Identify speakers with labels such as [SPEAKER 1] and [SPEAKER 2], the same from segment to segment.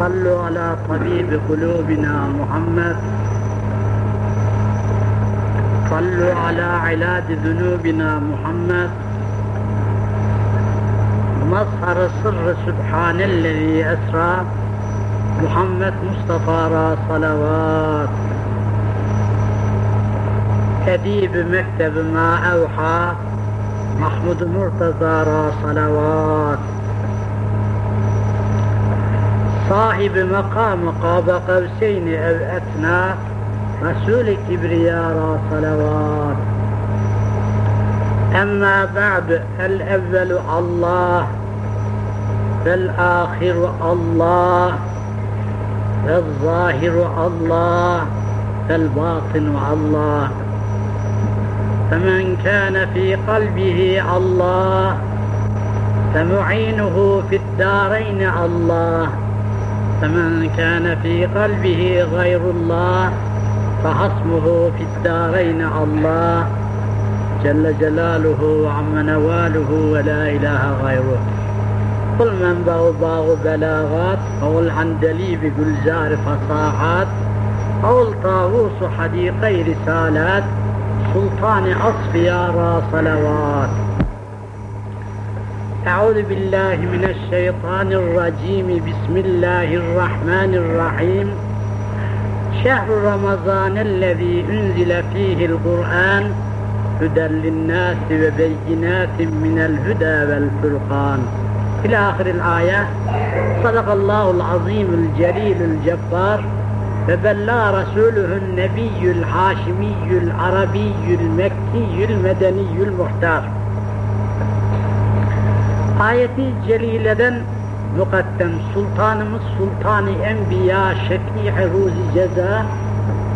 [SPEAKER 1] صلوا على طبيب قلوبنا محمد. صلوا على علاج ذنوبنا محمد. مظهر سر سبحان الذي أسرى محمد مصطفى را صلوات. أديب مكتب ما أوحى محمود مرتضى را صلوات. صاحب مقام قاب قوسين أو أثنى رسول كبرياء صلوات. أما بعد الأول الله فالآخر الله فالظاهر الله فالباطن الله. فمن كان في قلبه الله فمعينه في الدارين الله. فمن كان في قلبه غير الله فحصمه في الدارين الله. جل جلاله وعم نواله ولا إله غيره. قل من باغ بلاغات قول عن دليب جلزار فصاحات قول طاووس حديقي رسالات سلطان أصفيار صلوات أعوذ بالله من الشيطان الرجيم بسم الله الرحمن الرحيم شهر رمضان الذي أنزل فيه القرآن هدى للناس وبينات من الهدى والفرقان إلى آخر الآية صدق الله العظيم الجليل الجبار فبلى رسوله النبي الحاشمي العربي المكي المدني المختار Ayeti celileden mukaddem sultanımız sultanı enbiya şefii ruzi ceza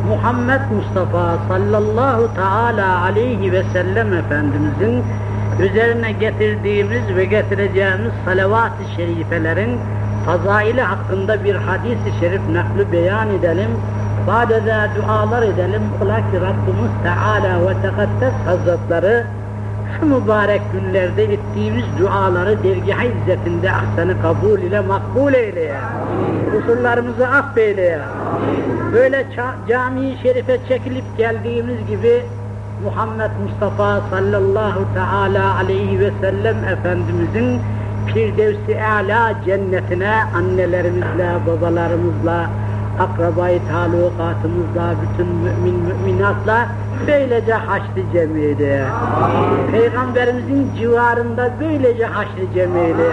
[SPEAKER 1] Muhammed Mustafa sallallahu teala aleyhi ve sellem Efendimizin üzerine getirdiğimiz ve getireceğimiz salavat-ı şerifelerin fazaili hakkında bir hadis-i şerif nakli beyan edelim. Badede dualar edelim. Ola ki Rabbimiz Teala ve Tekaddes Hazretleri şu mübarek günlerde ettiğimiz duaları dergah izzetinde ahsanı kabul ile makbul eyle. Kusurlarımızı affeyle. Böyle cami-i şerife çekilip geldiğimiz gibi Muhammed Mustafa sallallahu teala aleyhi ve sellem Efendimizin Firdevs-i A'la cennetine annelerimizle, babalarımızla, akrabayı talukatımızla, bütün mümin müminatla böylece haşr-ı cemiyede. Peygamberimizin civarında böylece haşr-ı cemiyede.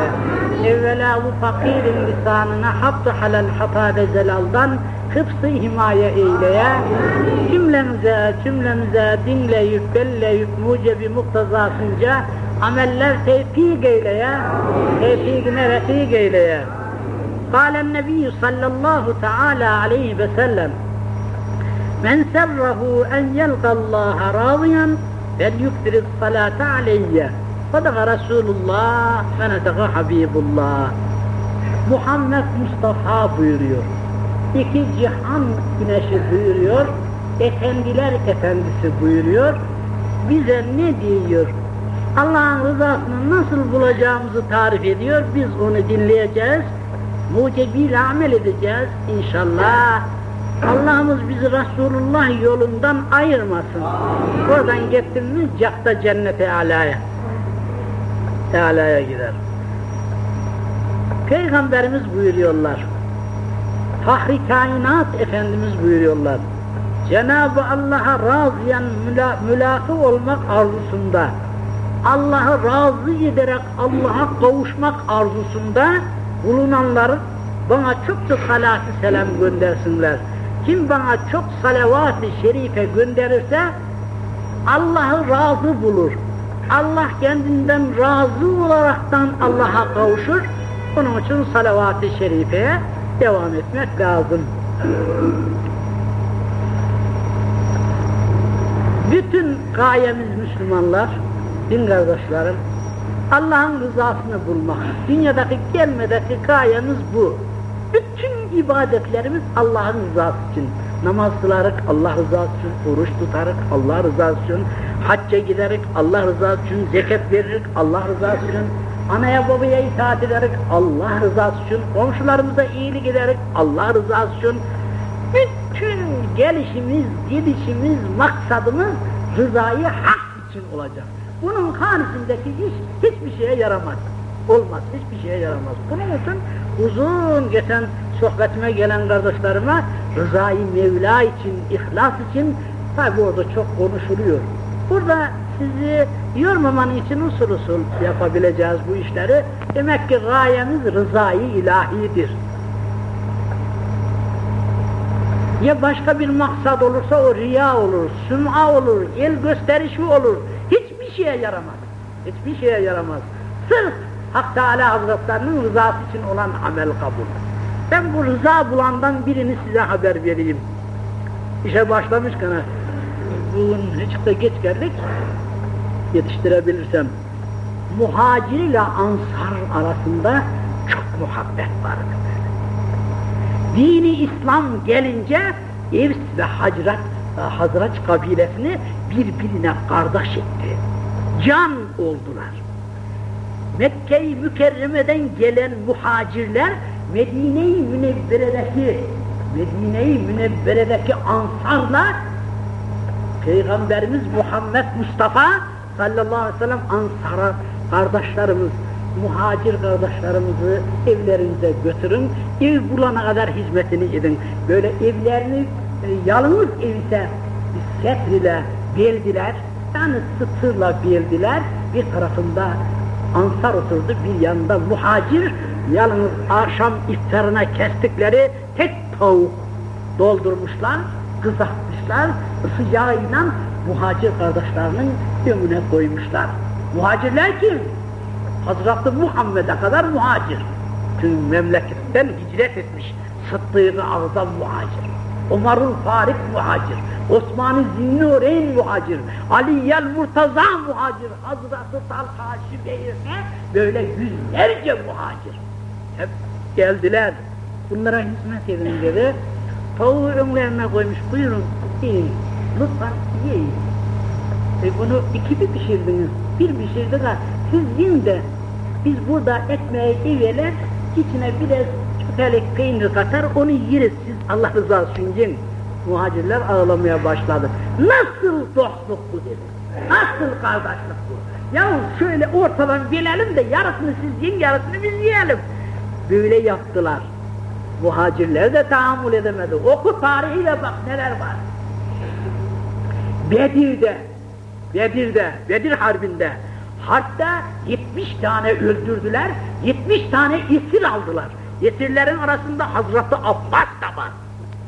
[SPEAKER 1] Evvela bu fakirin lisanına haptı halal hatade zelaldan hıfzı himaye eyleye, cümlemize, cümlemize dinleyip, belleyip, mucebi muktezasınca ameller tevfik eyleye, tevfikine refik eyleye. قال النبي صلى الله تعالى عليه وسلم من سره أن يلقى الله راضيا فليكثر الصلاة علي صدق رسول الله فنطق حبيب الله Muhammed Mustafa buyuruyor. İki cihan güneşi buyuruyor. Efendiler efendisi buyuruyor. Bize ne diyor? Allah'ın rızasını nasıl bulacağımızı tarif ediyor. Biz onu dinleyeceğiz mucebiyle amel edeceğiz inşallah. Allah'ımız bizi Resulullah yolundan ayırmasın. Oradan mi cakta cennete alaya. Alaya gider. Peygamberimiz buyuruyorlar. Fahri kainat Efendimiz buyuruyorlar. Cenab-ı Allah'a razıyan müla, mülakı olmak arzusunda, Allah'ı razı ederek Allah'a kavuşmak arzusunda bulunanlar bana çok çok salatı selam göndersinler. Kim bana çok salavat-ı şerife gönderirse Allah'ı razı bulur. Allah kendinden razı olaraktan Allah'a kavuşur. Onun için salavat-ı şerifeye devam etmek lazım. Bütün gayemiz Müslümanlar, din kardeşlerim, Allah'ın rızasını bulmak. Dünyadaki gelmedeki gayemiz bu. Bütün ibadetlerimiz Allah'ın rızası için. Namaz kılarık Allah rızası için, oruç tutarık Allah rızası için, hacca giderek Allah rızası için, zekat veririk Allah rızası için, anaya babaya itaat ederek Allah rızası için, komşularımıza iyilik ederek Allah rızası için, bütün gelişimiz, gidişimiz, maksadımız rızayı hak için olacak. Bunun haricindeki iş hiçbir şeye yaramaz. Olmaz, hiçbir şeye yaramaz. Bunun için uzun geçen sohbetime gelen kardeşlerime rızayı Mevla için, ihlas için tabi orada çok konuşuluyor. Burada sizi yormaman için usul usul yapabileceğiz bu işleri. Demek ki gayemiz rızayı ilahidir. Ya başka bir maksat olursa o riya olur, süm'a olur, el gösterişi olur. Hiçbir şeye yaramaz. Hiçbir şeye yaramaz. Sırf Hak Teala Hazretlerinin rızası için olan amel kabul. Ben bu rıza bulandan birini size haber vereyim. İşe başlamışken bugün hiç de geç geldik yetiştirebilirsem muhacir ile ansar arasında çok muhabbet vardı. Dini İslam gelince Evs ve Hacrat, Hazraç kabilesini birbirine kardeş etti. Can oldular. Mekke-i Mükerreme'den gelen muhacirler Medine-i Münevvere'deki Medine-i Münevvere'deki ansarla Peygamberimiz Muhammed Mustafa sallallahu aleyhi ve sellem ansara kardeşlerimiz, muhacir kardeşlerimizi evlerinize götürün, ev bulana kadar hizmetini edin. Böyle evlerini e, yalnız evse setr ile beldiler, yani sıtırla beldiler, bir tarafında ansar oturdu, bir yanında muhacir, yalnız akşam iftarına kestikleri tek tavuk doldurmuşlar, kızartmışlar, sıcağıyla muhacir kardeşlerinin önüne koymuşlar. Muhacirler kim? Hazreti Muhammed'e kadar muhacir. Tüm memleketten hicret etmiş. Sıddık-ı muhacir. Umar'ın Farik muhacir. Osman-ı Zinnureyn muhacir. Aliyyel Murtaza muhacir. Hazreti Talha Şübeyir'e böyle yüzlerce muhacir. Hep geldiler. Bunlara hizmet edin dedi. Tavuğu önlerine koymuş. Buyurun yiyin. Lütfen yiyin. E bunu iki bir pişirdiniz. Bir pişirdi de siz yiyin de biz burada ekmeği yiyeler içine biraz çökelek peynir katar onu yeriz siz Allah rızası için. Muhacirler ağlamaya başladı. Nasıl dostluk bu dedi. Nasıl kardeşlik bu? Ya şöyle ortadan bilelim de yarısını siz yiyin yarısını biz yiyelim. Böyle yaptılar. Muhacirler de tahammül edemedi. Oku tarihiyle bak neler var. Bedir'de, Bedir'de, Bedir Harbi'nde hatta 70 tane öldürdüler, 70 tane esir aldılar. Esirlerin arasında Hazreti Abbas da var.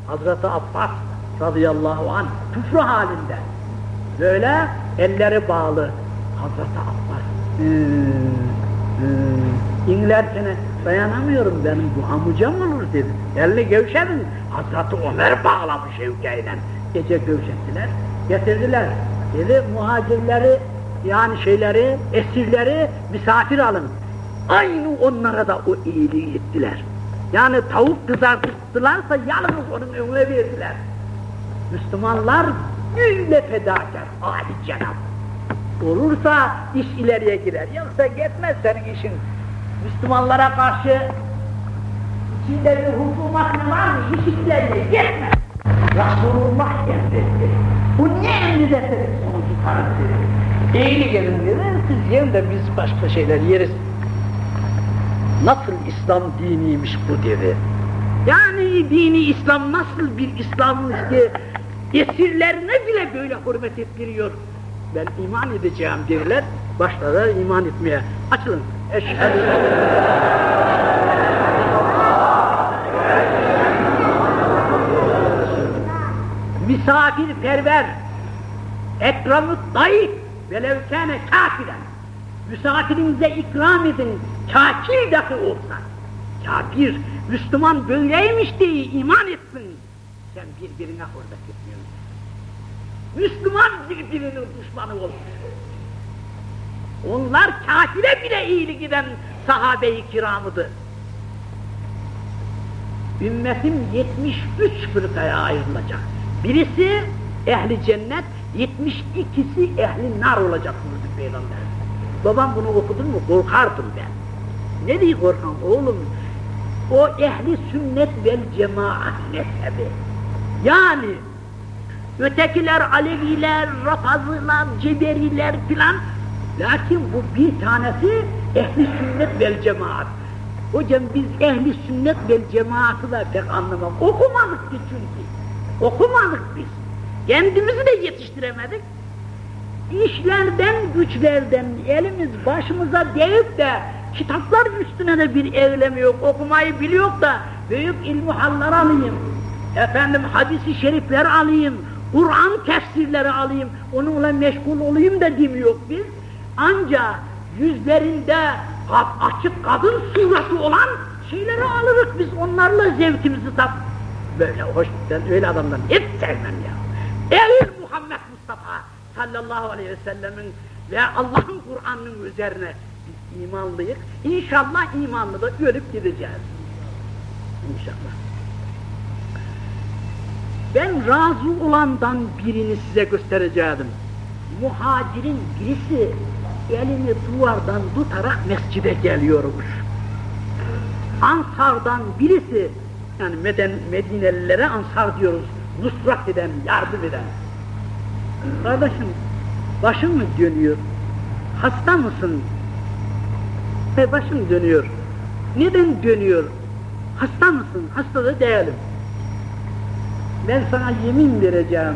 [SPEAKER 1] Hazreti Abbas radıyallahu anh küfrü halinde. Böyle elleri bağlı. Hazreti Abbas ee, inlerken dayanamıyorum benim bu amucam olur dedi. Elini gevşedin. Hazreti Ömer bağlamış evkeyle. Gece gevşettiler, getirdiler. Dedi muhacirleri yani şeyleri, esirleri misafir alın. Aynı onlara da o iyiliği ettiler. Yani tavuk kızarttılarsa yalnız onun önüne verdiler. Müslümanlar böyle fedakar, âli cenab. Olursa iş ileriye girer. Yoksa gitmez senin işin. Müslümanlara karşı içinde bir hukumat ne var mı? İş ileriye gitmez. Resulullah emretti. Bu ne emrederse sonucu tanıtır. İyilik edin dedi, siz yiyin biz başka şeyler yeriz. Nasıl İslam diniymiş bu dedi. Yani dini İslam nasıl bir İslammış ki esirlerine bile böyle hürmet ettiriyor. Ben iman edeceğim derler, başladılar iman etmeye. Açılın. Eşhedü misafirperver, ekramı dayı velev kâne kafiren. Misafirinize ikram edin, kafir dahi olsa. Kafir, Müslüman böyleymiş diye iman etsin. Sen birbirine hürmet etmiyorsun. Müslüman birbirinin düşmanı olmuş. Onlar kafire bile iyilik eden sahabe-i kiramıdır. Ümmetim 73 fırkaya ayrılacak. Birisi ehli cennet, 72'si ehli nar olacak buyurdu Peygamber. Babam bunu okudun mu? Korkardım ben. Ne diye korkam oğlum? O ehli sünnet vel cemaat mezhebi. Yani ötekiler Aleviler, Rafazılar, Ceberiler filan. Lakin bu bir tanesi ehli sünnet vel cemaat. Hocam biz ehli sünnet vel cemaatı da pek anlamam. Okumadık ki çünkü. Okumadık biz. Kendimizi de yetiştiremedik. İşlerden, güçlerden elimiz başımıza değip de kitaplar üstüne de bir eylemi yok. Okumayı biliyor da büyük ilmuhallar alayım. Efendim hadisi şerifler alayım. Kur'an tefsirleri alayım. Onunla meşgul olayım da demiyor biz. Ancak yüzlerinde açık kadın sureti olan şeyleri alırız biz onlarla zevkimizi tap. Böyle hoş, ben öyle adamdan hiç sevmem ya. Eğer Muhammed Mustafa sallallahu aleyhi ve sellemin ve Allah'ın Kur'an'ının üzerine imanlıyız. İnşallah imanlı da ölüp gideceğiz. İnşallah. Ben razı olandan birini size göstereceğim. Muhacirin birisi elini duvardan tutarak mescide geliyormuş. Ansardan birisi, yani Meden, Medinelilere ansar diyoruz, nusrat eden, yardım eden. Kardeşim, başın mı dönüyor? Hasta mısın? He, başım dönüyor. Neden dönüyor? Hasta mısın? Hasta da. Ben sana yemin vereceğim.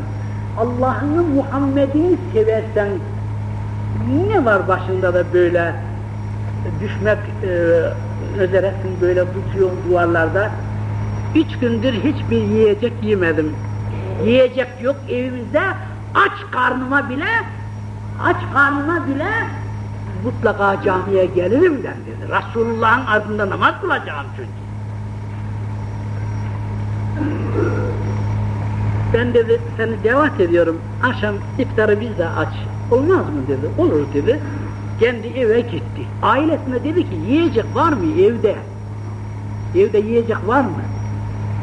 [SPEAKER 1] Allah'ını Muhammed'ini seversen ne var başında da böyle düşmek e, özeresin böyle tutuyorsun duvarlarda. Üç gündür hiçbir yiyecek yemedim. Yiyecek yok evimizde. Aç karnıma bile aç karnıma bile mutlaka camiye gelirim ben dedi. Resulullah'ın adında namaz kılacağım çünkü. Ben dedi seni davet ediyorum. Akşam iftarı biz de aç. Olmaz mı dedi. Olur dedi. Kendi eve gitti. Ailesine dedi ki yiyecek var mı evde? Evde yiyecek var mı?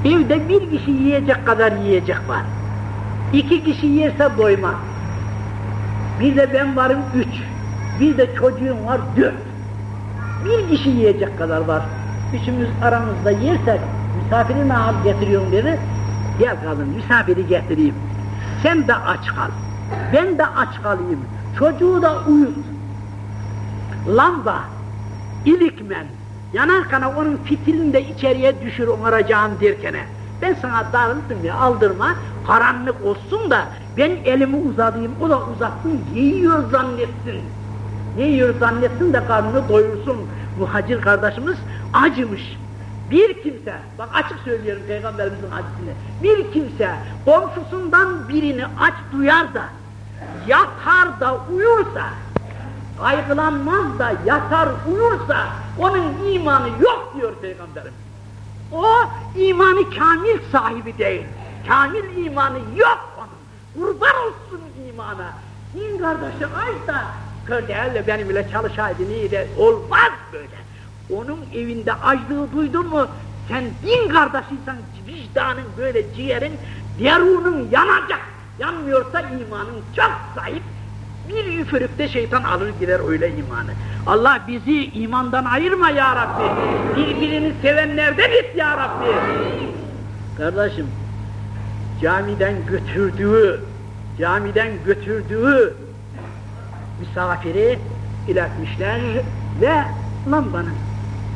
[SPEAKER 1] Evde bir kişi yiyecek kadar yiyecek var. İki kişi yerse doymaz. Bir de ben varım üç. Bir de çocuğum var dört. Bir kişi yiyecek kadar var. Üçümüz aramızda yersek misafiri ne hal getiriyorum dedi. Gel kadın misafiri getireyim. Sen de aç kal. Ben de aç kalayım. Çocuğu da uyut. Lamba, ilikmen, yanarkana onun fitilini de içeriye düşür onaracağım derkene. Ben sana darıldım ya aldırma, karanlık olsun da ben elimi uzadayım, o da uzatsın, yiyor zannetsin. Yiyor zannetsin de karnını doyursun. Muhacir kardeşimiz acımış. Bir kimse, bak açık söylüyorum Peygamberimizin hadisini, bir kimse komşusundan birini aç duyar da, yatar da uyursa, kaygılanmaz da yatar uyursa, onun imanı yok diyor Peygamberimiz. O imanı kamil sahibi değil, kamil imanı yok onun, kurban olsun imana. Din kardeşi aç da, kör değil de benim ile çalışaydı iyi de olmaz böyle. Onun evinde açlığı duydun mu, sen din kardeşiysen vicdanın böyle ciğerin, derunun yanacak. Yanmıyorsa imanın çok zayıf. Bir üfürükte şeytan alır gider öyle imanı. Allah bizi imandan ayırma ya Rabbi. Birbirini sevenlerden et ya Rabbi. Kardeşim, camiden götürdüğü, camiden götürdüğü misafiri iletmişler ve lambanın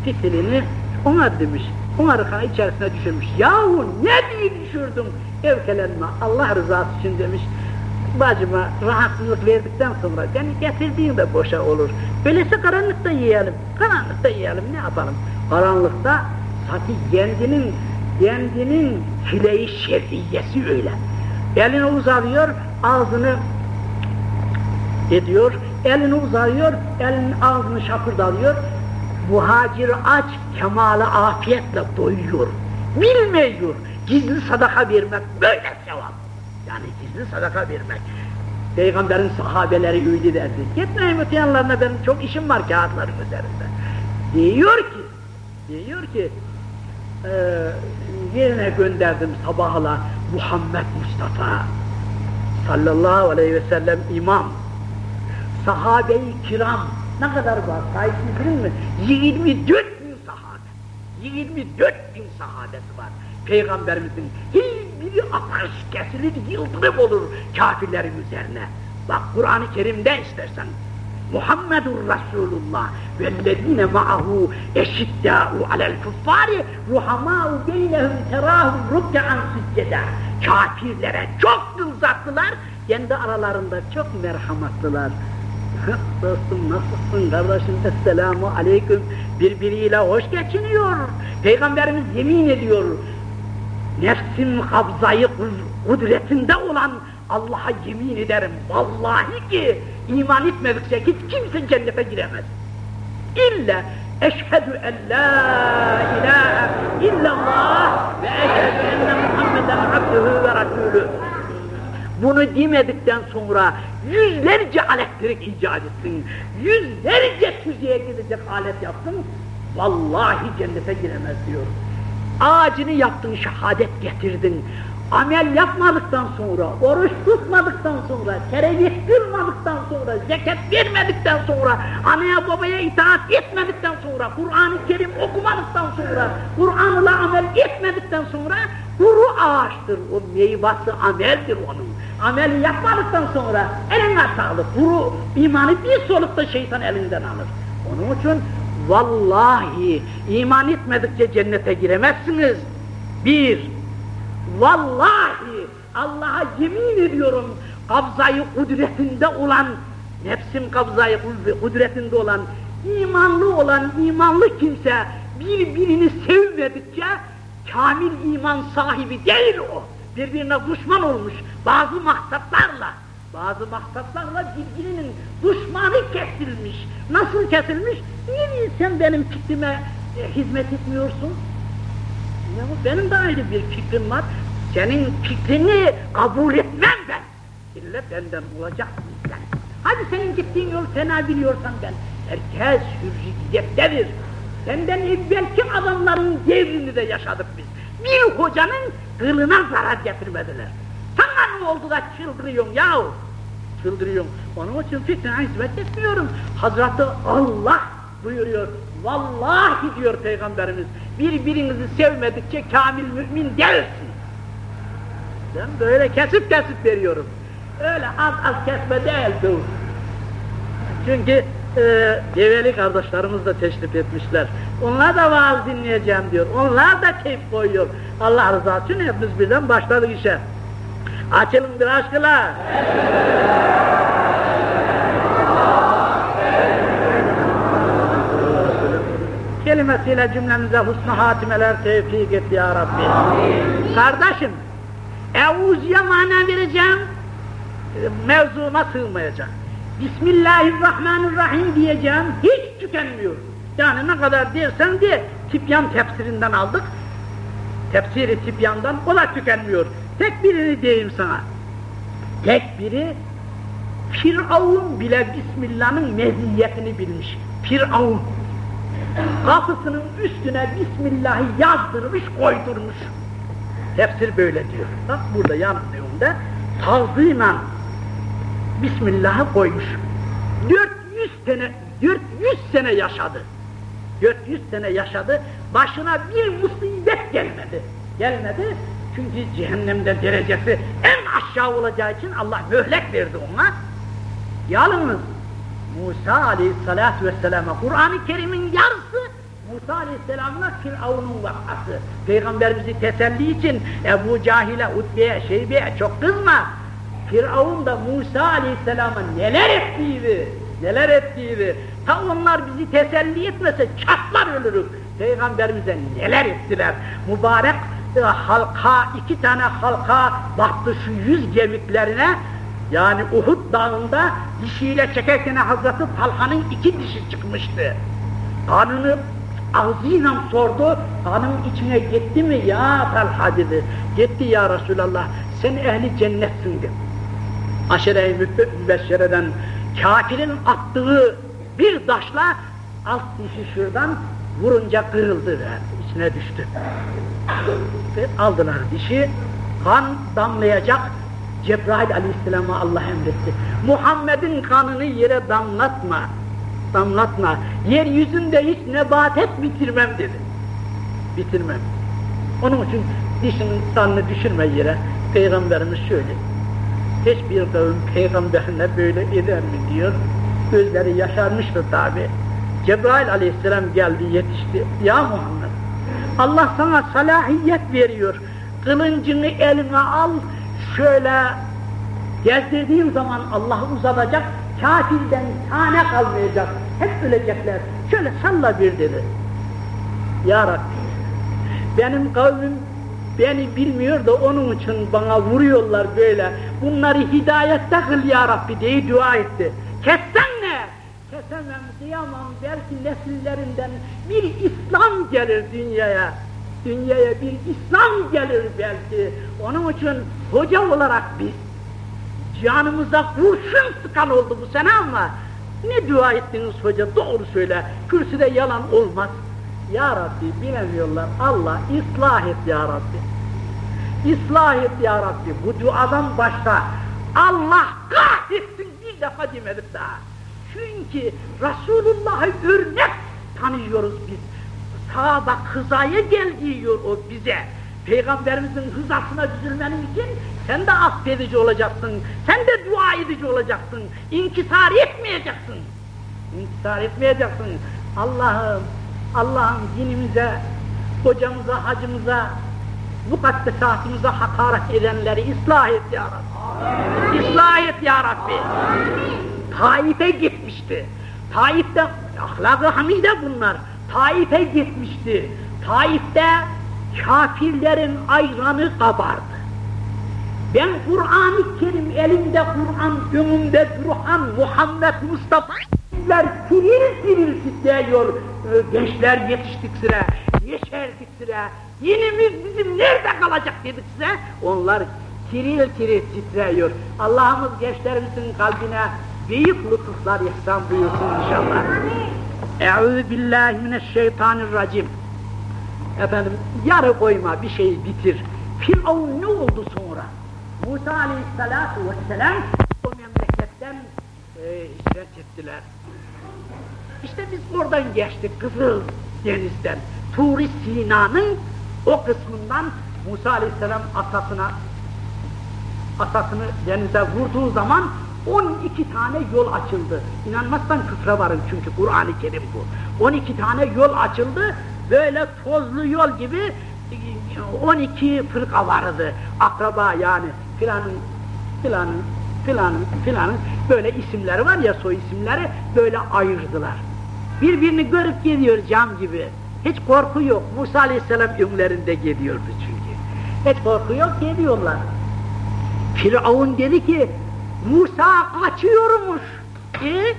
[SPEAKER 1] fitilini ona demiş. Onarıkan içerisine düşürmüş. Yahu ne diye düşürdüm? Evkelenme Allah rızası için demiş. Bacıma rahatsızlık verdikten sonra beni getirdiğin de boşa olur. Öyleyse karanlıkta yiyelim. Karanlıkta yiyelim ne yapalım? Karanlıkta sanki kendinin kendinin fileyi şerriyesi öyle. Elini uzatıyor, ağzını ediyor, elini uzatıyor, elinin ağzını şapırdalıyor, muhacir aç, kemale afiyetle doyuyor. Bilmiyor, gizli sadaka vermek böyle sevap. Yani gizli sadaka vermek. Peygamberin sahabeleri öyle derdi. Gitmeyin öte yanlarına benim çok işim var kağıtların üzerinde. Diyor ki, diyor ki, e, yerine gönderdim sabahla Muhammed Mustafa sallallahu aleyhi ve sellem imam, sahabe-i kiram Ne kadar var? Sayısını bilin mi? 24 bin sahabe. 24 bin sahabesi var. Peygamberimizin hiçbiri ateş kesilir, yıldırım olur kafirlerin üzerine. Bak Kur'an-ı Kerim'de istersen. Muhammedur Resulullah vellezine ma'ahu eşiddâ'u alel kuffari ruhamâ'u beynehum terâhum ruk'an sücceda. Kafirlere çok kılzattılar, kendi aralarında çok merhamatlılar. Dostum nasılsın kardeşim esselamu aleyküm birbiriyle hoş geçiniyor. Peygamberimiz yemin ediyor. Nefsim kabzayı kudretinde olan Allah'a yemin ederim vallahi ki iman etmedikçe hiç kimse cennete giremez. İlla eşhedü en la ilahe illallah ve eşhedü enne Muhammeden abdühü ve rasulü. Bunu demedikten sonra yüzlerce elektrik icat etsin, yüzlerce tüzeye gidecek alet yapsın, vallahi cennete giremez diyor. Ağacını yaptın, şehadet getirdin, amel yapmadıktan sonra, oruç tutmadıktan sonra, teravih kılmadıktan sonra, zekat vermedikten sonra, anaya babaya itaat etmedikten sonra, Kur'an-ı Kerim okumadıktan sonra, Kur'an'la amel etmedikten sonra, kuru ağaçtır, o meyvası ameldir onun. Ameli yapmadıktan sonra eline sağlık, kuru imanı bir solukta şeytan elinden alır. Onun için vallahi iman etmedikçe cennete giremezsiniz. Bir, Vallahi Allah'a yemin ediyorum kabzayı kudretinde olan nefsim kabzayı kudretinde olan imanlı olan imanlı kimse birbirini sevmedikçe kamil iman sahibi değil o. Birbirine düşman olmuş bazı maksatlarla bazı maksatlarla birbirinin düşmanı kesilmiş. Nasıl kesilmiş? Niye sen benim fikrime e, hizmet etmiyorsun? Ya benim de ayrı bir fikrim var. Senin fikrini kabul etmem ben. İlle benden olacak sen. Hadi senin gittiğin yol fena biliyorsan ben. Herkes hürriyettedir. Senden evvelki adamların devrini de yaşadık biz. Bir hocanın kılına zarar getirmediler. Sana ne oldu da çıldırıyorsun yahu? Çıldırıyorsun. Onun için fikrine hizmet etmiyorum. Hazreti Allah buyuruyor. Vallahi diyor Peygamberimiz, birbirinizi sevmedikçe kamil mümin değilsin. Ben böyle kesip kesip veriyorum. Öyle az az kesme değildir. Çünkü e, develi kardeşlerimiz de teşrif etmişler. Onlar da vaaz dinleyeceğim diyor. Onlar da keyif koyuyor. Allah rızası için hepimiz birden başladık işe. Açılın bir aşkıla. kelimesiyle cümlemize husn hatimeler tevfik et ya Rabbi. Amin. Kardeşim, Eûziye mana vereceğim, mevzuma sığmayacak. Bismillahirrahmanirrahim diyeceğim, hiç tükenmiyor. Yani ne kadar dersen de, Tipyan tefsirinden aldık. Tefsiri Tipyan'dan, o da tükenmiyor. Tek birini diyeyim sana. Tek biri, Firavun bile Bismillah'ın meziyetini bilmiş. Firavun kapısının üstüne Bismillah'ı yazdırmış, koydurmuş. Tefsir böyle diyor. Bak burada yanımda tazıyla Bismillah'ı koymuş. 400 sene, 400 sene yaşadı. 400 sene yaşadı, başına bir musibet gelmedi. Gelmedi, çünkü cehennemde derecesi en aşağı olacağı için Allah mühlet verdi ona. Yalnız Musa aleyhissalatu vesselam'a Kur'an-ı Kerim'in yarısı Musa aleyhisselamla Firavun'un vakası. Peygamberimizi teselli için Ebu Cahil'e, Utbe'ye, Şeybe'ye çok kızma. Firavun da Musa aleyhisselama neler ettiğini, neler ettiğini, ta onlar bizi teselli etmese çatlar ölürük. Peygamberimize neler ettiler. Mübarek e, halka, iki tane halka baktı şu yüz gemiklerine, yani Uhud dağında dişiyle çekerken Hazreti Talha'nın iki dişi çıkmıştı. Kanını ağzıyla sordu, kanın içine gitti mi ya Talha dedi. Gitti ya Resulallah, sen ehli cennetsin dedi. Aşere-i mübeşşereden kafirin attığı bir taşla alt dişi şuradan vurunca kırıldı yani içine düştü. Ve aldılar dişi, kan damlayacak, Cebrail aleyhisselama Allah emretti. Muhammed'in kanını yere damlatma. damlatma. Yeryüzünde hiç nebatet bitirmem dedi. Bitirmem. Onun için dişinin sanını düşürme yere. Peygamberimiz şöyle. Hiçbir kavim peygamberine böyle eder mi diyor. Gözleri yaşarmıştı tabi. Cebrail aleyhisselam geldi yetişti. Ya Muhammed Allah sana salahiyet veriyor. Kılıncını eline al, şöyle gezdirdiğin zaman Allah uzatacak, kafirden tane kalmayacak, hep ölecekler. Şöyle salla bir dedi. Ya Rabbi, benim kavmim beni bilmiyor da onun için bana vuruyorlar böyle. Bunları hidayette kıl ya Rabbi diye dua etti. Kessen ne? Kesemem, diyemem, belki nesillerinden bir İslam gelir dünyaya. Dünyaya bir İslam gelir belki. Onun için hoca olarak biz canımıza kurşun sıkan oldu bu sene ama ne dua ettiniz hoca doğru söyle. Kürsüde yalan olmaz. Ya Rabbi bilemiyorlar. Allah ıslah et ya Rabbi. İslah et ya Rabbi. Bu duadan başta Allah kahretsin bir defa demedik daha. Çünkü Resulullah'ı örnek tanıyoruz biz. Sahaba hızaya gel diyor o bize. Peygamberimizin hızasına düzülmenin için sen de affedici olacaksın. Sen de dua edici olacaksın. İnkisar etmeyeceksin. İnkisar etmeyeceksin. Allah'ım, Allah'ım dinimize, hocamıza, hacımıza, mukaddesatımıza hakaret edenleri ıslah et ya Rabbi. Islah et ya Rabbi. Taif'e gitmişti. Taif'te ahlak-ı hamide bunlar. Taif'e gitmişti. Taif'te kafirlerin ayranı kabardı. Ben Kur'an-ı Kerim elimde Kur'an, önümde Burhan, Muhammed Mustafa tiril tiril titriyor. Gençler yetiştik sıra, yeşerdik sıra. Dinimiz bizim nerede kalacak dedik size. Onlar tiril tiril titriyor. Allah'ımız gençlerimizin kalbine büyük lütuflar ihsan buyursun inşallah. Eûzü billahi mineşşeytanirracim. Efendim yarı koyma bir şey bitir. Firavun ne oldu sonra? Musa aleyhissalatu vesselam o memleketten e, hicret ettiler. İşte biz oradan geçtik Kızıl Deniz'den. Turi Sina'nın o kısmından Musa aleyhisselam asasına asasını denize vurduğu zaman 12 tane yol açıldı. İnanmazsan küfre varın çünkü Kur'an-ı Kerim bu. 12 tane yol açıldı. Böyle tozlu yol gibi 12 fırka vardı. Akraba yani filanın filanın filanın filanın böyle isimleri var ya soy isimleri böyle ayırdılar. Birbirini görüp gidiyor cam gibi. Hiç korku yok. Musa aleyhisselam önlerinde gidiyordu çünkü. Hiç korku yok gidiyorlar. Firavun dedi ki Musa kaçıyormuş. E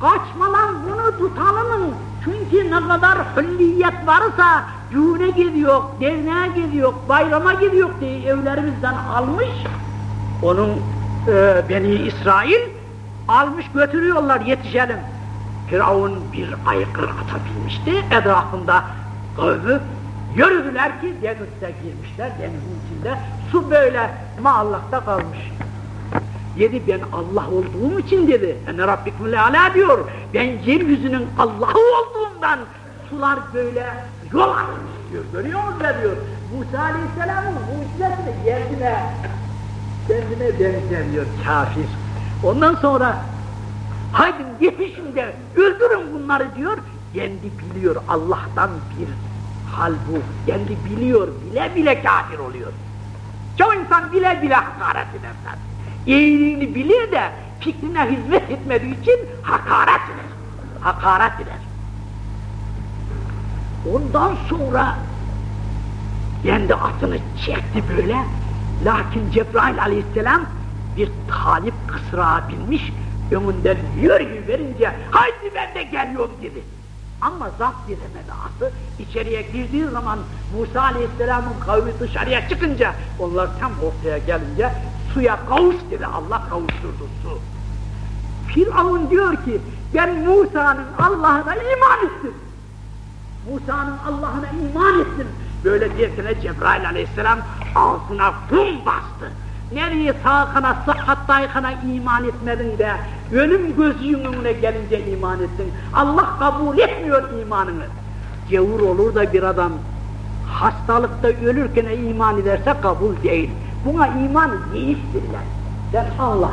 [SPEAKER 1] kaçma bunu tutalım. Çünkü ne kadar hülliyet varsa düğüne gidiyor, derneğe gidiyor, bayrama gidiyor diye evlerimizden almış. Onun e, Beni İsrail almış götürüyorlar yetişelim. Firavun bir aykır atabilmişti etrafında kavmi yürüdüler ki denize girmişler denizin içinde su böyle maallakta kalmış. Dedi ben Allah olduğum için dedi. Ene Rabbikumul Ala diyor. Ben yeryüzünün Allah'ı olduğumdan sular böyle yol almış diyor. Görüyor musunuz diyor. Musa Aleyhisselam'ın mucizesini kendine kendine benzemiyor kafir. Ondan sonra haydi yetişin de öldürün bunları diyor. Kendi biliyor Allah'tan bir hal bu. Kendi biliyor, bile bile kafir oluyor. Çoğu insan bile bile hakaret eder zaten iyiliğini bilir de fikrine hizmet etmediği için hakaret eder. Hakaret eder. Ondan sonra kendi atını çekti böyle. Lakin Cebrail aleyhisselam bir talip kısrağa binmiş, önünden yürü verince haydi ben de geliyorum dedi. Ama zapt edemedi atı. İçeriye girdiği zaman Musa aleyhisselamın kavmi dışarıya çıkınca onlar tam ortaya gelince suya kavuş dedi, Allah kavuşturdu su. Firavun diyor ki, ben Musa'nın Allah'ına iman ettim. Musa'nın Allah'ına iman ettim. Böyle derken Cebrail aleyhisselam ağzına kum bastı. Nereye sağ kana, sıhhat kana iman etmedin de, ölüm gözünün önüne gelince iman ettin. Allah kabul etmiyor imanını. Gevur olur da bir adam hastalıkta ölürken iman ederse kabul değil. Buna iman değiştirler. Sen Allah.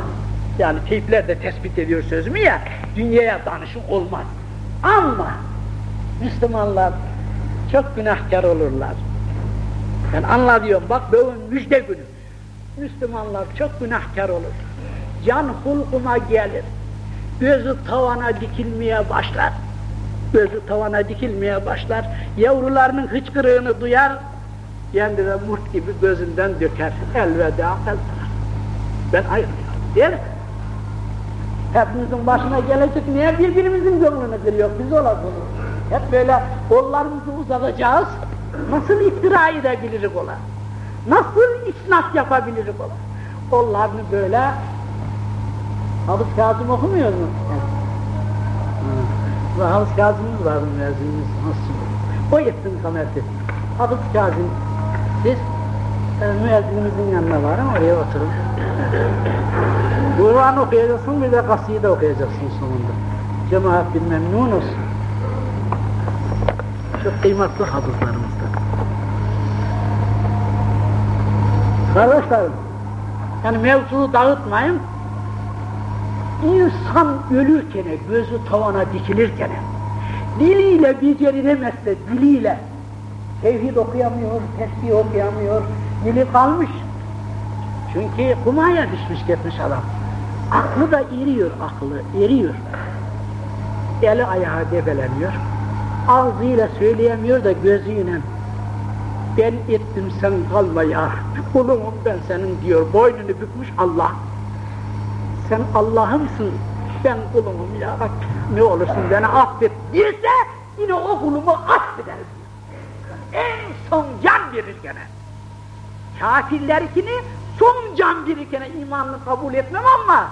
[SPEAKER 1] Yani teypler de tespit ediyor sözümü ya, dünyaya danışım olmaz. Ama Müslümanlar çok günahkar olurlar. Ben anla diyorum, bak bugün müjde günü. Müslümanlar çok günahkar olur. Can hulkuma gelir. Gözü tavana dikilmeye başlar. Gözü tavana dikilmeye başlar. Yavrularının hıçkırığını duyar. Kendi de murt gibi gözünden döker. Elveda kalsın. Ben ayrılıyorum der. Hepimizin başına gelecek niye birbirimizin gönlünü kırıyor biz ola. Hep böyle kollarımızı uzatacağız. Nasıl iftira edebiliriz ola? Nasıl isnat yapabiliriz ola? Kollarını böyle Hafız Kazım okumuyor mu? Evet. Hafız Kazım'ımız vardı müezzinimiz. Nasıl? O etsin kamerti. Hafız Kazım, siz e, müezzinimizin yanına varın, oraya oturun. Kur'an okuyacaksın, bir de kaside okuyacaksın sonunda. Cemaat bir memnun olsun. Çok kıymetli hafızlarımızda. Kardeşlerim, yani mevzunu dağıtmayın. İnsan ölürken, gözü tavana dikilirken, diliyle beceremezse, diliyle tevhid okuyamıyor, tesbih okuyamıyor, dili kalmış. Çünkü kumaya düşmüş gitmiş adam. Aklı da eriyor, aklı eriyor. Eli ayağı debeleniyor. Ağzıyla söyleyemiyor da gözüyle ben ettim sen kalma ya. Kulumum ben senin diyor boynunu bükmüş Allah. Sen Allah'ımsın. Ben kulumum ya ne olursun beni affet dirse yine o kulumu affeder en son can verir gene. Kafirlerkini son can verirken imanını kabul etmem ama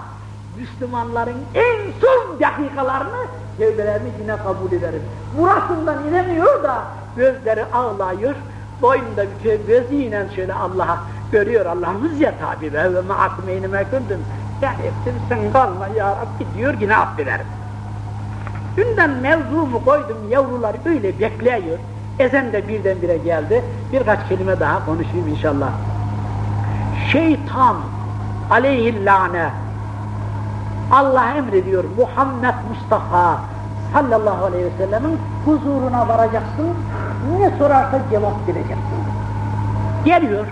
[SPEAKER 1] Müslümanların en son dakikalarını tevbelerini yine kabul ederim. Burasından inemiyor da gözleri ağlıyor, boynunda bir gözüyle şöyle Allah'a görüyor Allah'ımız ya tabi ve ve ma'akum eynime. Ya ettim sen kalma ya Rabbi diyor yine affederim. Dünden mevzumu koydum yavrular öyle bekliyor. Ezen de birdenbire geldi. Birkaç kelime daha konuşayım inşallah. Şeytan aleyhillâne Allah emrediyor Muhammed Mustafa sallallahu aleyhi ve sellemin huzuruna varacaksın, ne sorarsa cevap vereceksin. Geliyor,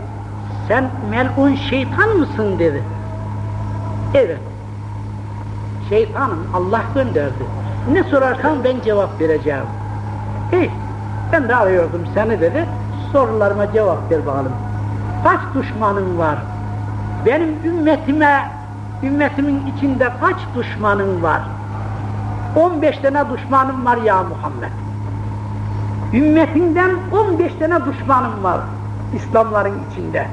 [SPEAKER 1] sen melun şeytan mısın dedi. Evet, şeytanım Allah gönderdi. Ne sorarsan ben cevap vereceğim. Hey, ben de arıyordum seni dedi, sorularıma cevap ver bakalım. Kaç düşmanın var? Benim ümmetime ümmetimin içinde kaç düşmanın var? 15 tane düşmanım var ya Muhammed. Ümmetinden 15 tane düşmanım var İslamların içinde.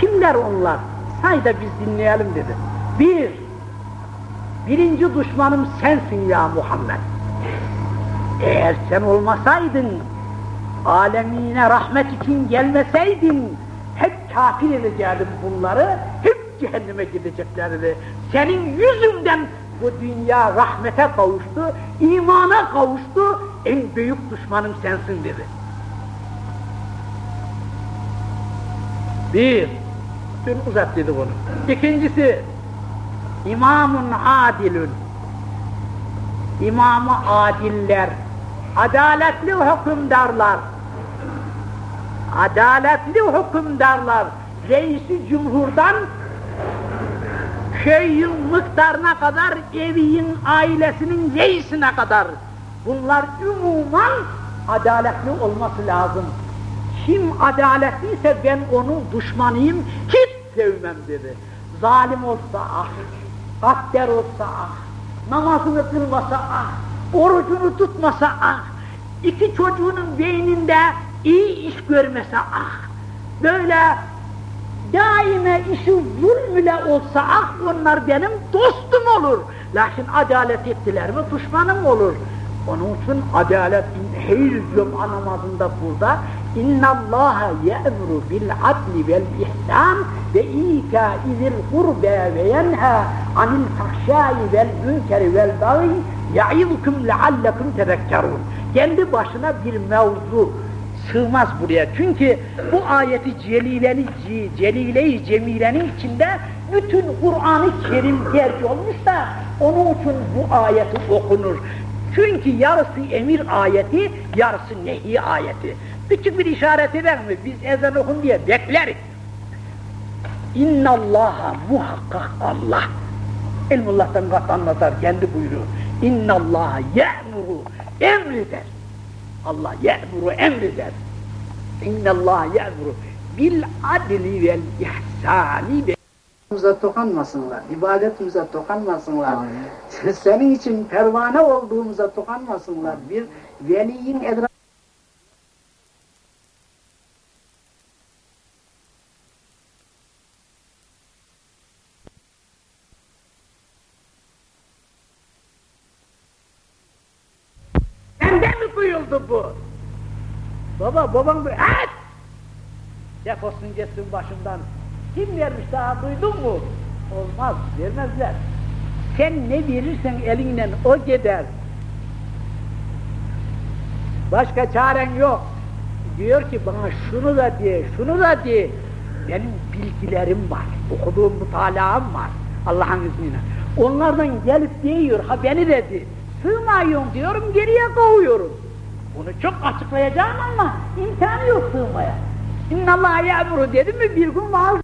[SPEAKER 1] Kimler onlar? Say da biz dinleyelim dedi. Bir, birinci düşmanım sensin ya Muhammed. Eğer sen olmasaydın, alemine rahmet için gelmeseydin, hep kafir edecektim bunları, hep cehenneme gideceklerdi. Senin yüzünden bu dünya rahmete kavuştu, imana kavuştu, en büyük düşmanım sensin dedi. Bir, dün uzat dedi bunu. İkincisi, imamun adilün. İmamı adiller, adaletli hükümdarlar, adaletli hükümdarlar, reisi cumhurdan köyün miktarına kadar, evin, ailesinin reisine kadar bunlar umuman adaletli olması lazım. Kim adaletliyse ben onun düşmanıyım, hiç sevmem dedi. Zalim olsa ah, gaddar olsa ah, namazını kılmasa ah, orucunu tutmasa ah, iki çocuğunun beyninde iyi iş görmese ah, böyle daime işi zulm ile olsa ah onlar benim dostum olur. Lakin adalet ettiler mi düşmanım olur. Onun için adalet her cuma namazında burada ihsan ve ita'i zil kurbe ve yenha anil fahşai vel münkeri vel baghi ya'idukum leallekum tezekkerun. Kendi başına bir mevzu sığmaz buraya. Çünkü bu ayeti celileni, celile-i cemilenin içinde bütün Kur'an-ı Kerim derc olmuş da onun için bu ayeti okunur. Çünkü yarısı emir ayeti, yarısı nehi ayeti. Küçük bir işaret eder mi? Biz ezan okun diye bekleriz. İnna Allaha muhakkak Allah. İlmullah'tan kat anlatar kendi buyruğu. İnna Allaha ye'muru emreder. Allah ye'muru emreder. İnna Allaha ye'muru bil adli vel ihsani ve
[SPEAKER 2] ibadetimize dokanmasınlar, ibadetimize dokanmasınlar. Senin için pervane olduğumuza dokanmasınlar. Bir veliyin etrafı
[SPEAKER 1] buyuldu bu? Baba, babam bu, et! Defolsun gitsin başımdan. Kim vermiş daha duydun mu? Olmaz, vermezler. Sen ne verirsen elinden o gider. Başka çaren yok. Diyor ki bana şunu da diye, şunu da diye. Benim bilgilerim var, okuduğum mutalaam var Allah'ın izniyle. Onlardan gelip diyor, ha beni dedi. Sığmıyorum diyorum, geriye kovuyorum. Bunu çok açıklayacağım ama imkanı yok sığmaya. İnnallâhe ya'muru dedim mi bir gün vaaz